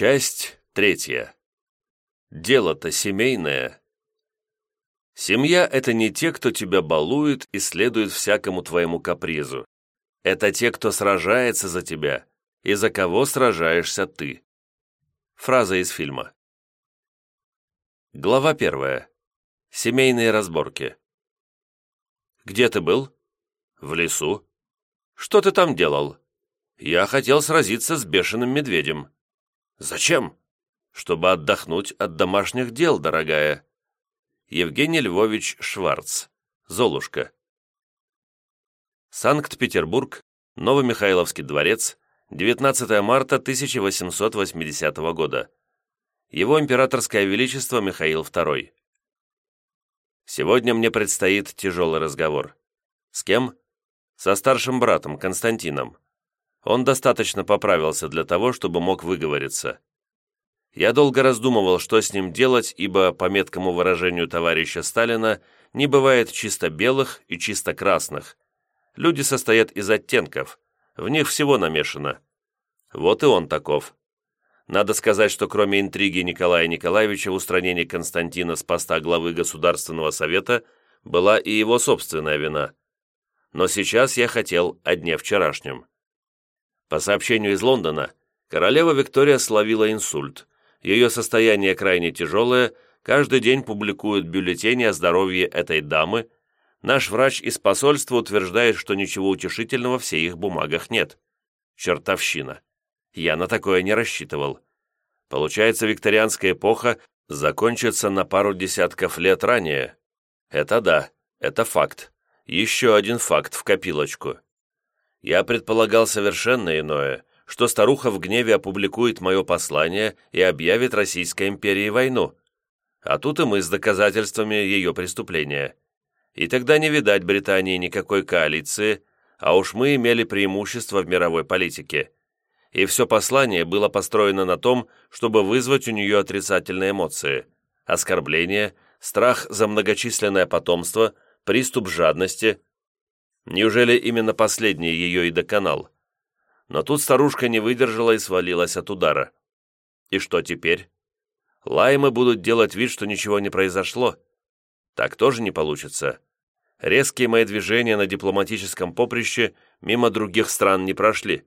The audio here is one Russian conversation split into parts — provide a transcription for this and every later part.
Часть третья. Дело-то семейное. Семья – это не те, кто тебя балует и следует всякому твоему капризу. Это те, кто сражается за тебя, и за кого сражаешься ты. Фраза из фильма. Глава первая. Семейные разборки. «Где ты был?» «В лесу». «Что ты там делал?» «Я хотел сразиться с бешеным медведем». «Зачем?» «Чтобы отдохнуть от домашних дел, дорогая». Евгений Львович Шварц. Золушка. Санкт-Петербург, Новомихайловский дворец, 19 марта 1880 года. Его императорское величество Михаил II. Сегодня мне предстоит тяжелый разговор. С кем? Со старшим братом Константином. Он достаточно поправился для того, чтобы мог выговориться. Я долго раздумывал, что с ним делать, ибо, по меткому выражению товарища Сталина, не бывает чисто белых и чисто красных. Люди состоят из оттенков, в них всего намешано. Вот и он таков. Надо сказать, что кроме интриги Николая Николаевича в устранении Константина с поста главы Государственного Совета была и его собственная вина. Но сейчас я хотел о дне вчерашнем. По сообщению из Лондона, королева Виктория словила инсульт. Ее состояние крайне тяжелое, каждый день публикуют бюллетени о здоровье этой дамы. Наш врач из посольства утверждает, что ничего утешительного в их бумагах нет. Чертовщина. Я на такое не рассчитывал. Получается, викторианская эпоха закончится на пару десятков лет ранее. Это да, это факт. Еще один факт в копилочку. Я предполагал совершенно иное, что старуха в гневе опубликует мое послание и объявит Российской империи войну. А тут и мы с доказательствами ее преступления. И тогда не видать Британии никакой коалиции, а уж мы имели преимущество в мировой политике и все послание было построено на том, чтобы вызвать у нее отрицательные эмоции, оскорбление, страх за многочисленное потомство, приступ жадности. Неужели именно последний ее и доконал? Но тут старушка не выдержала и свалилась от удара. И что теперь? Лаймы будут делать вид, что ничего не произошло. Так тоже не получится. Резкие мои движения на дипломатическом поприще мимо других стран не прошли.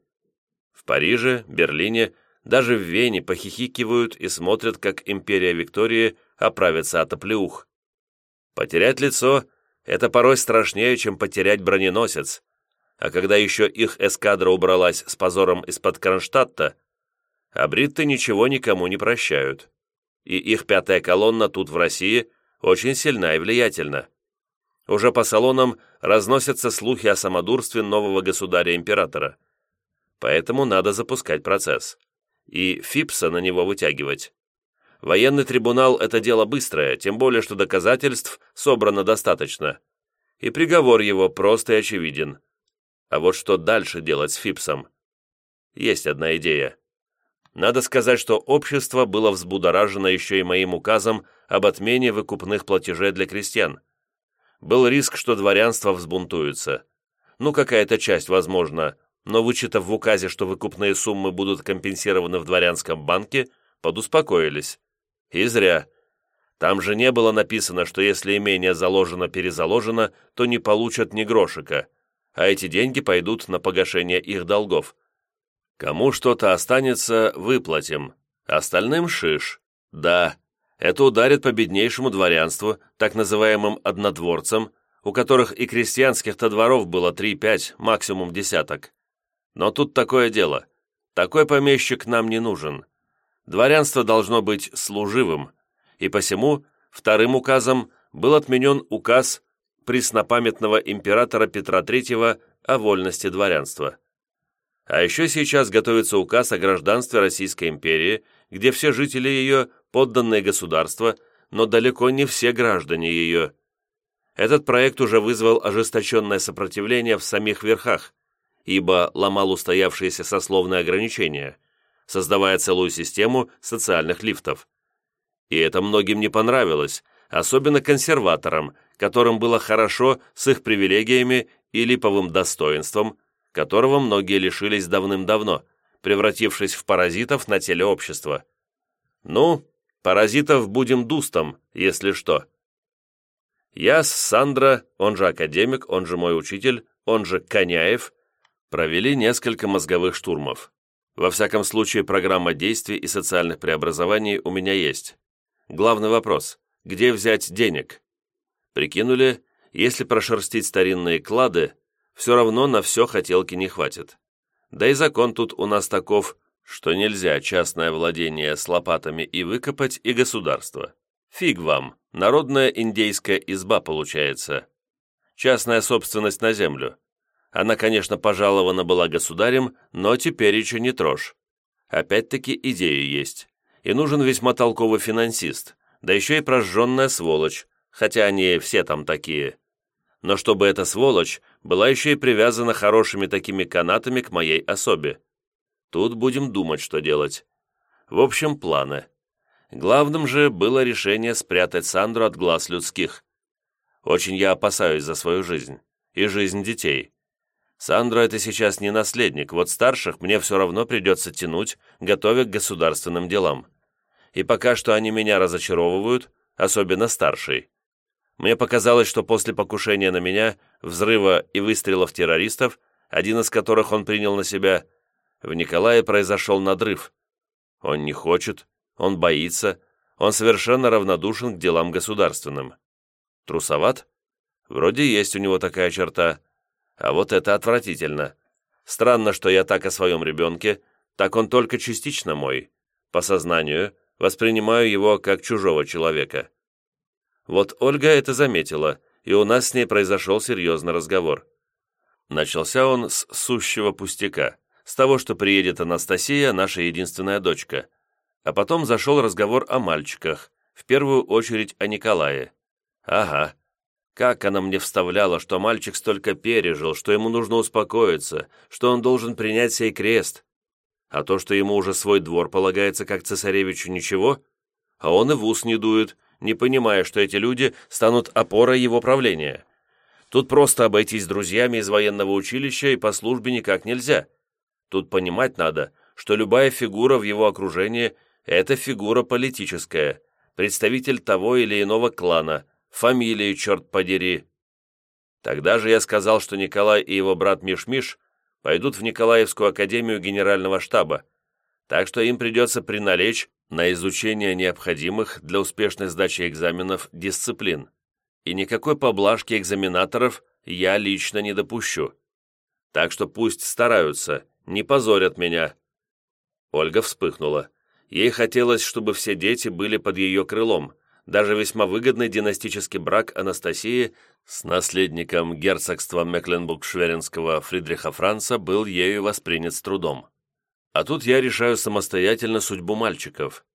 В Париже, Берлине, даже в Вене похихикивают и смотрят, как империя Виктории оправится от оплеух. Потерять лицо – это порой страшнее, чем потерять броненосец, а когда еще их эскадра убралась с позором из-под Кронштадта, а ничего никому не прощают. И их пятая колонна тут в России очень сильна и влиятельна. Уже по салонам разносятся слухи о самодурстве нового государя-императора – Поэтому надо запускать процесс. И ФИПСа на него вытягивать. Военный трибунал – это дело быстрое, тем более, что доказательств собрано достаточно. И приговор его прост и очевиден. А вот что дальше делать с ФИПСом? Есть одна идея. Надо сказать, что общество было взбудоражено еще и моим указом об отмене выкупных платежей для крестьян. Был риск, что дворянство взбунтуется. Ну, какая-то часть, возможно, но вычитав в указе, что выкупные суммы будут компенсированы в дворянском банке, подуспокоились. И зря. Там же не было написано, что если имение заложено-перезаложено, то не получат ни грошика, а эти деньги пойдут на погашение их долгов. Кому что-то останется, выплатим. Остальным шиш. Да, это ударит по беднейшему дворянству, так называемым однодворцам, у которых и крестьянских-то дворов было 3-5, максимум десяток. Но тут такое дело. Такой помещик нам не нужен. Дворянство должно быть служивым, и посему вторым указом был отменен указ преснопамятного императора Петра III о вольности дворянства. А еще сейчас готовится указ о гражданстве Российской империи, где все жители ее – подданные государства, но далеко не все граждане ее. Этот проект уже вызвал ожесточенное сопротивление в самих верхах, ибо ломал устоявшиеся сословные ограничения, создавая целую систему социальных лифтов. И это многим не понравилось, особенно консерваторам, которым было хорошо с их привилегиями и липовым достоинством, которого многие лишились давным-давно, превратившись в паразитов на теле общества. Ну, паразитов будем дустом, если что. Я с Сандра, он же академик, он же мой учитель, он же Коняев, провели несколько мозговых штурмов. Во всяком случае, программа действий и социальных преобразований у меня есть. Главный вопрос – где взять денег? Прикинули, если прошерстить старинные клады, все равно на все хотелки не хватит. Да и закон тут у нас таков, что нельзя частное владение с лопатами и выкопать, и государство. Фиг вам, народная индейская изба получается. Частная собственность на землю. Она, конечно, пожалована была государем, но теперь еще не трожь. Опять-таки идея есть. И нужен весьма толковый финансист, да еще и прожженная сволочь, хотя они все там такие. Но чтобы эта сволочь была еще и привязана хорошими такими канатами к моей особе. Тут будем думать, что делать. В общем, планы. Главным же было решение спрятать Сандру от глаз людских. Очень я опасаюсь за свою жизнь и жизнь детей. Сандра это сейчас не наследник, вот старших мне все равно придется тянуть, готовя к государственным делам. И пока что они меня разочаровывают, особенно старший. Мне показалось, что после покушения на меня, взрыва и выстрелов террористов, один из которых он принял на себя, в Николае произошел надрыв. Он не хочет, он боится, он совершенно равнодушен к делам государственным. Трусоват? Вроде есть у него такая черта – а вот это отвратительно. Странно, что я так о своем ребенке, так он только частично мой. По сознанию воспринимаю его как чужого человека. Вот Ольга это заметила, и у нас с ней произошел серьезный разговор. Начался он с сущего пустяка, с того, что приедет Анастасия, наша единственная дочка. А потом зашел разговор о мальчиках, в первую очередь о Николае. Ага, как она мне вставляла, что мальчик столько пережил, что ему нужно успокоиться, что он должен принять сей крест. А то, что ему уже свой двор полагается как цесаревичу, ничего? А он и в ус не дует, не понимая, что эти люди станут опорой его правления. Тут просто обойтись друзьями из военного училища и по службе никак нельзя. Тут понимать надо, что любая фигура в его окружении – это фигура политическая, представитель того или иного клана – Фамилии, черт подери!» Тогда же я сказал, что Николай и его брат Миш-Миш пойдут в Николаевскую академию генерального штаба, так что им придется приналечь на изучение необходимых для успешной сдачи экзаменов дисциплин. И никакой поблажки экзаменаторов я лично не допущу. Так что пусть стараются, не позорят меня». Ольга вспыхнула. Ей хотелось, чтобы все дети были под ее крылом, даже весьма выгодный династический брак Анастасии с наследником герцогства Мекленбург-Шверинского Фридриха Франца был ею воспринят с трудом. А тут я решаю самостоятельно судьбу мальчиков.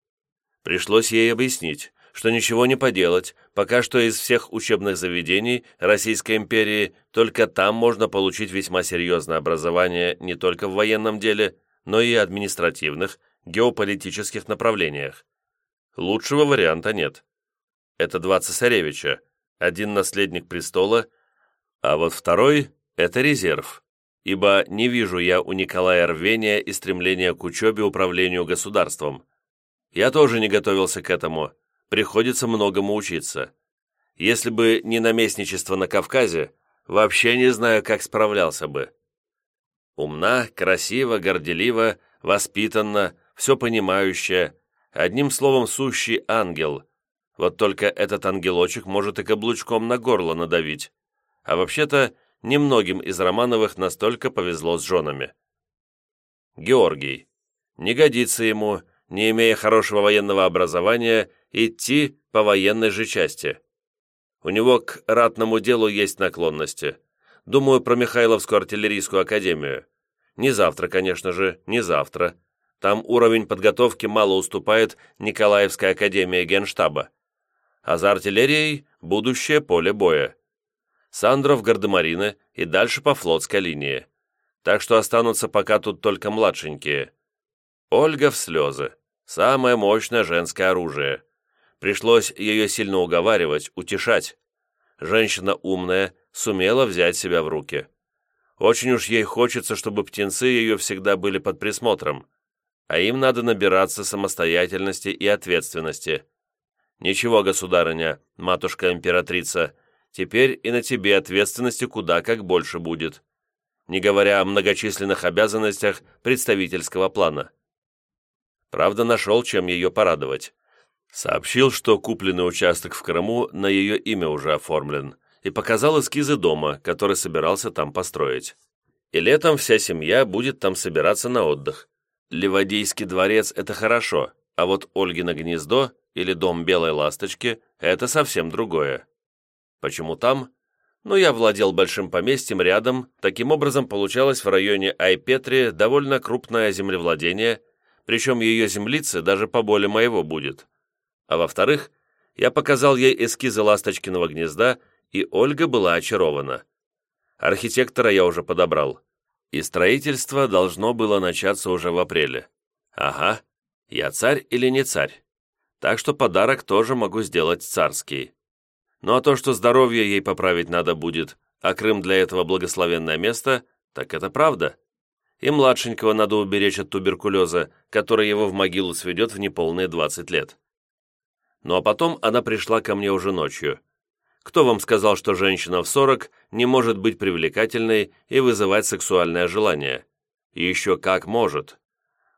Пришлось ей объяснить, что ничего не поделать, пока что из всех учебных заведений Российской империи только там можно получить весьма серьезное образование не только в военном деле, но и административных, геополитических направлениях. Лучшего варианта нет это два цесаревича, один наследник престола, а вот второй – это резерв, ибо не вижу я у Николая рвения и стремления к учебе управлению государством. Я тоже не готовился к этому, приходится многому учиться. Если бы не наместничество на Кавказе, вообще не знаю, как справлялся бы. Умна, красива, горделива, воспитанна, все понимающая, одним словом, сущий ангел – вот только этот ангелочек может и каблучком на горло надавить. А вообще-то, немногим из Романовых настолько повезло с женами. Георгий. Не годится ему, не имея хорошего военного образования, идти по военной же части. У него к ратному делу есть наклонности. Думаю про Михайловскую артиллерийскую академию. Не завтра, конечно же, не завтра. Там уровень подготовки мало уступает Николаевской академии генштаба а за артиллерией – будущее поле боя. Сандров, Гардемарины и дальше по флотской линии. Так что останутся пока тут только младшенькие. Ольга в слезы. Самое мощное женское оружие. Пришлось ее сильно уговаривать, утешать. Женщина умная, сумела взять себя в руки. Очень уж ей хочется, чтобы птенцы ее всегда были под присмотром, а им надо набираться самостоятельности и ответственности. Ничего, государыня, матушка-императрица, теперь и на тебе ответственности куда как больше будет, не говоря о многочисленных обязанностях представительского плана. Правда, нашел, чем ее порадовать. Сообщил, что купленный участок в Крыму на ее имя уже оформлен, и показал эскизы дома, который собирался там построить. И летом вся семья будет там собираться на отдых. Ливадийский дворец – это хорошо, а вот Ольгино гнездо или дом Белой Ласточки – это совсем другое. Почему там? Ну, я владел большим поместьем рядом, таким образом получалось в районе Айпетри довольно крупное землевладение, причем ее землицы даже поболее моего будет. А во-вторых, я показал ей эскизы Ласточкиного гнезда, и Ольга была очарована. Архитектора я уже подобрал. И строительство должно было начаться уже в апреле. Ага, я царь или не царь? Так что подарок тоже могу сделать царский. Ну а то, что здоровье ей поправить надо будет, а Крым для этого благословенное место, так это правда. И младшенького надо уберечь от туберкулеза, который его в могилу сведет в неполные 20 лет. Ну а потом она пришла ко мне уже ночью. Кто вам сказал, что женщина в 40 не может быть привлекательной и вызывать сексуальное желание? Еще как может.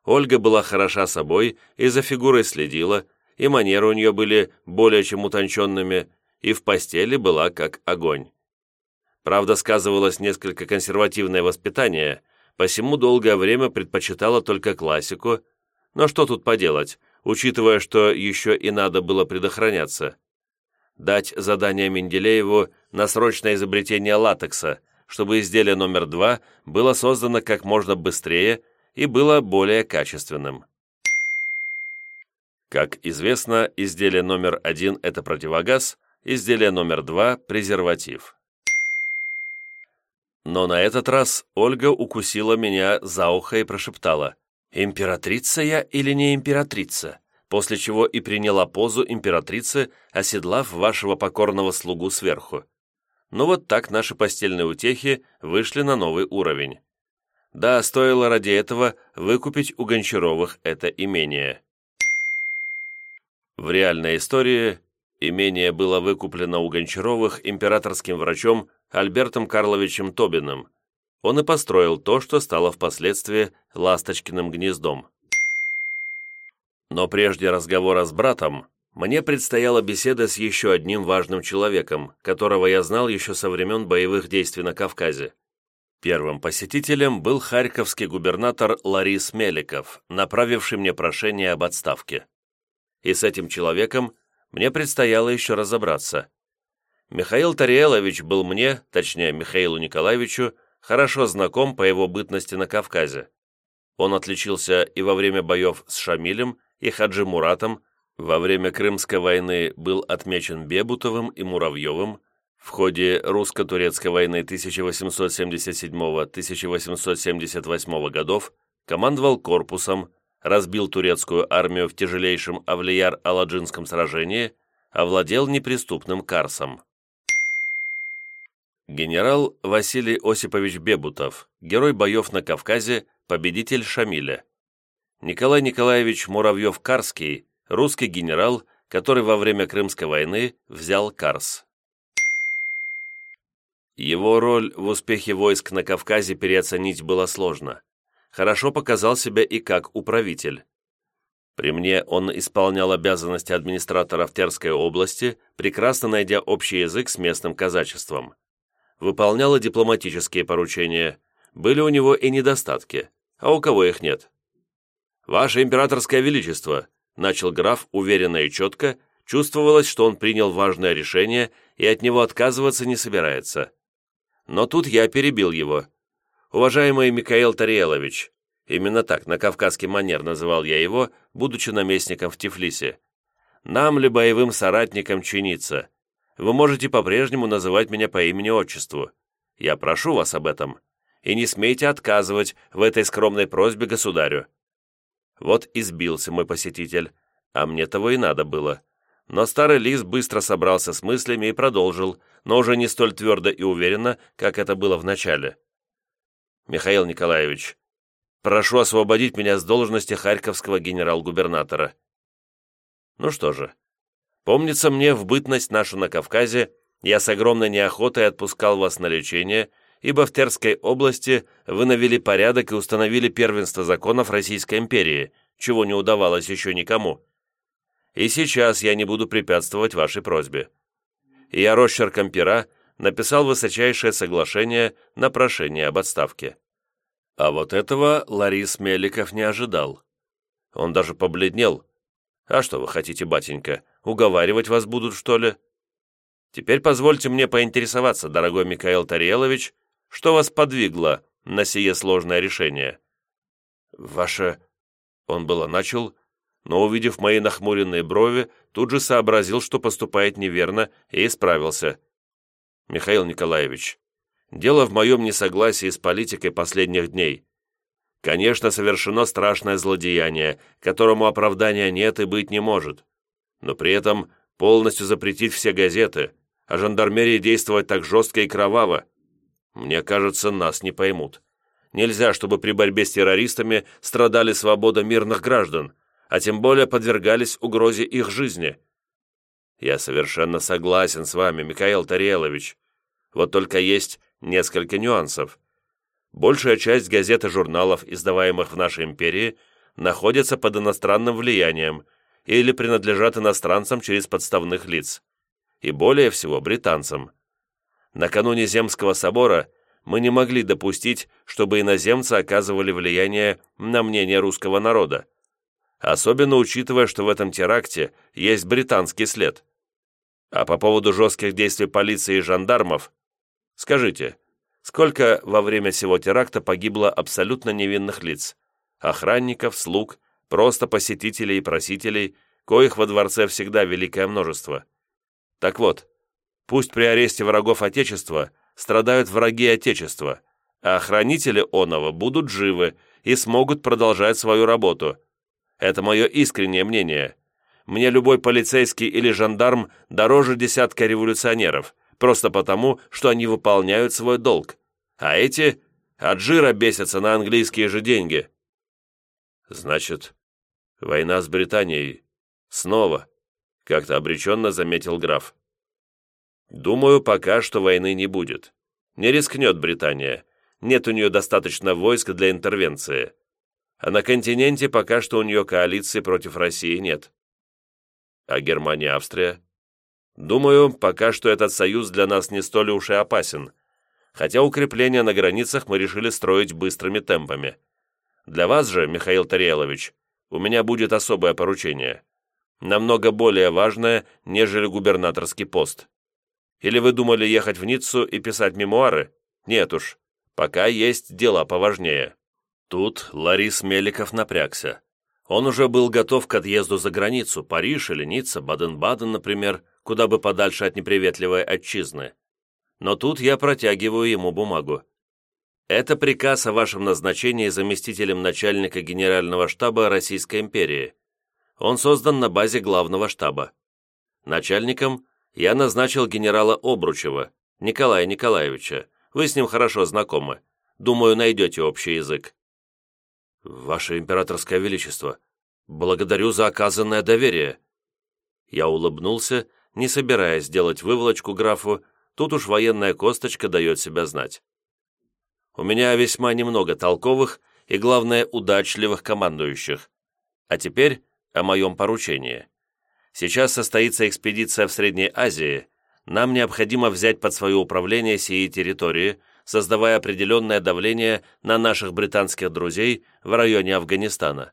Ольга была хороша собой и за фигурой следила, и манеры у нее были более чем утонченными, и в постели была как огонь. Правда, сказывалось несколько консервативное воспитание, посему долгое время предпочитала только классику, но что тут поделать, учитывая, что еще и надо было предохраняться дать задание Менделееву на срочное изобретение латекса, чтобы изделие номер два было создано как можно быстрее и было более качественным. Как известно, изделие номер один – это противогаз, изделие номер два – презерватив. Но на этот раз Ольга укусила меня за ухо и прошептала «Императрица я или не императрица?» после чего и приняла позу императрицы, оседлав вашего покорного слугу сверху. Ну вот так наши постельные утехи вышли на новый уровень. Да, стоило ради этого выкупить у Гончаровых это имение. В реальной истории имение было выкуплено у Гончаровых императорским врачом Альбертом Карловичем Тобиным. Он и построил то, что стало впоследствии Ласточкиным гнездом. Но прежде разговора с братом, мне предстояла беседа с еще одним важным человеком, которого я знал еще со времен боевых действий на Кавказе. Первым посетителем был харьковский губернатор Ларис Меликов, направивший мне прошение об отставке. И с этим человеком мне предстояло еще разобраться. Михаил Тариелович был мне, точнее Михаилу Николаевичу, хорошо знаком по его бытности на Кавказе. Он отличился и во время боев с Шамилем, и Хаджи Муратом, во время Крымской войны был отмечен Бебутовым и Муравьевым, в ходе русско-турецкой войны 1877-1878 годов командовал корпусом, разбил турецкую армию в тяжелейшем Авлияр-Аладжинском сражении, овладел неприступным Карсом. Генерал Василий Осипович Бебутов, герой боев на Кавказе, победитель Шамиля. Николай Николаевич Муравьев-Карский, русский генерал, который во время Крымской войны взял Карс. Его роль в успехе войск на Кавказе переоценить было сложно. Хорошо показал себя и как управитель. При мне он исполнял обязанности администратора в Терской области, прекрасно найдя общий язык с местным казачеством. Выполнял и дипломатические поручения. Были у него и недостатки, а у кого их нет. «Ваше императорское величество», — начал граф уверенно и четко, чувствовалось, что он принял важное решение и от него отказываться не собирается. Но тут я перебил его. «Уважаемый Михаил Тариелович», именно так, на кавказский манер называл я его, будучи наместником в Тифлисе, «нам ли боевым соратникам чиниться? Вы можете по-прежнему называть меня по имени-отчеству. Я прошу вас об этом. И не смейте отказывать в этой скромной просьбе государю. Вот избился мой посетитель, а мне того и надо было. Но старый лис быстро собрался с мыслями и продолжил, но уже не столь твердо и уверенно, как это было в начале. Михаил Николаевич, прошу освободить меня с должности харьковского генерал-губернатора. Ну что же, помнится мне в бытность нашу на Кавказе, я с огромной неохотой отпускал вас на лечение, ибо в Терской области вы навели порядок и установили первенство законов Российской империи, чего не удавалось еще никому. И сейчас я не буду препятствовать вашей просьбе. Я росчерком пера написал высочайшее соглашение на прошение об отставке. А вот этого Ларис Меликов не ожидал. Он даже побледнел. «А что вы хотите, батенька, уговаривать вас будут, что ли?» «Теперь позвольте мне поинтересоваться, дорогой Михаил Тариелович, что вас подвигло на сие сложное решение?» «Ваше...» Он было начал, но, увидев мои нахмуренные брови, тут же сообразил, что поступает неверно, и исправился. «Михаил Николаевич, дело в моем несогласии с политикой последних дней. Конечно, совершено страшное злодеяние, которому оправдания нет и быть не может. Но при этом полностью запретить все газеты, а жандармерии действовать так жестко и кроваво. Мне кажется, нас не поймут. Нельзя, чтобы при борьбе с террористами страдали свобода мирных граждан, а тем более подвергались угрозе их жизни. Я совершенно согласен с вами, Михаил Тарелович. Вот только есть несколько нюансов. Большая часть газет и журналов, издаваемых в нашей империи, находятся под иностранным влиянием или принадлежат иностранцам через подставных лиц. И более всего британцам. Накануне Земского собора мы не могли допустить, чтобы иноземцы оказывали влияние на мнение русского народа, особенно учитывая, что в этом теракте есть британский след. А по поводу жестких действий полиции и жандармов, скажите, сколько во время всего теракта погибло абсолютно невинных лиц, охранников, слуг, просто посетителей и просителей, коих во дворце всегда великое множество. Так вот, пусть при аресте врагов Отечества страдают враги Отечества, а охранители оного будут живы и смогут продолжать свою работу. Это мое искреннее мнение. Мне любой полицейский или жандарм дороже десятка революционеров, просто потому, что они выполняют свой долг. А эти от жира бесятся на английские же деньги. Значит, война с Британией снова, как-то обреченно заметил граф. Думаю, пока что войны не будет. Не рискнет Британия. Нет у нее достаточно войск для интервенции. А на континенте пока что у нее коалиции против России нет. А Германия, Австрия? Думаю, пока что этот союз для нас не столь уж и опасен. Хотя укрепления на границах мы решили строить быстрыми темпами. Для вас же, Михаил Тариелович, у меня будет особое поручение. Намного более важное, нежели губернаторский пост. Или вы думали ехать в Ниццу и писать мемуары? Нет уж, пока есть дела поважнее». Тут Ларис Меликов напрягся. Он уже был готов к отъезду за границу, Париж или Ницца, Баден-Баден, например, куда бы подальше от неприветливой отчизны. Но тут я протягиваю ему бумагу. Это приказ о вашем назначении заместителем начальника Генерального штаба Российской империи. Он создан на базе главного штаба. Начальником я назначил генерала Обручева, Николая Николаевича. Вы с ним хорошо знакомы. Думаю, найдете общий язык». «Ваше императорское величество, благодарю за оказанное доверие». Я улыбнулся, не собираясь делать выволочку графу, тут уж военная косточка дает себя знать. У меня весьма немного толковых и, главное, удачливых командующих. А теперь о моем поручении. Сейчас состоится экспедиция в Средней Азии. Нам необходимо взять под свое управление сии территории, создавая определенное давление на наших британских друзей в районе Афганистана.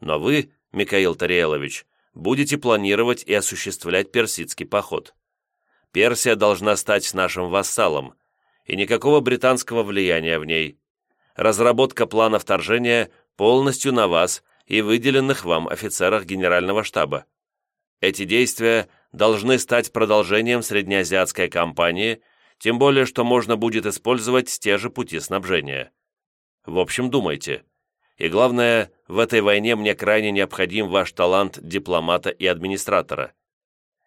Но вы, Михаил Тариелович, будете планировать и осуществлять персидский поход. Персия должна стать нашим вассалом, и никакого британского влияния в ней. Разработка плана вторжения полностью на вас и выделенных вам офицерах Генерального штаба. Эти действия должны стать продолжением среднеазиатской кампании, тем более, что можно будет использовать те же пути снабжения. В общем, думайте. И главное, в этой войне мне крайне необходим ваш талант дипломата и администратора.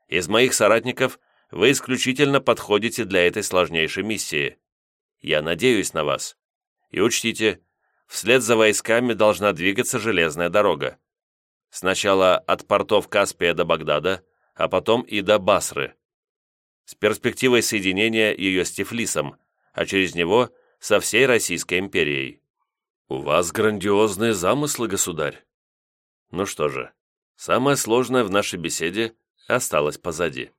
Из моих соратников вы исключительно подходите для этой сложнейшей миссии. Я надеюсь на вас. И учтите, вслед за войсками должна двигаться железная дорога. Сначала от портов Каспия до Багдада, а потом и до Басры. С перспективой соединения ее с Тифлисом, а через него со всей Российской империей. «У вас грандиозные замыслы, государь». Ну что же, самое сложное в нашей беседе осталось позади.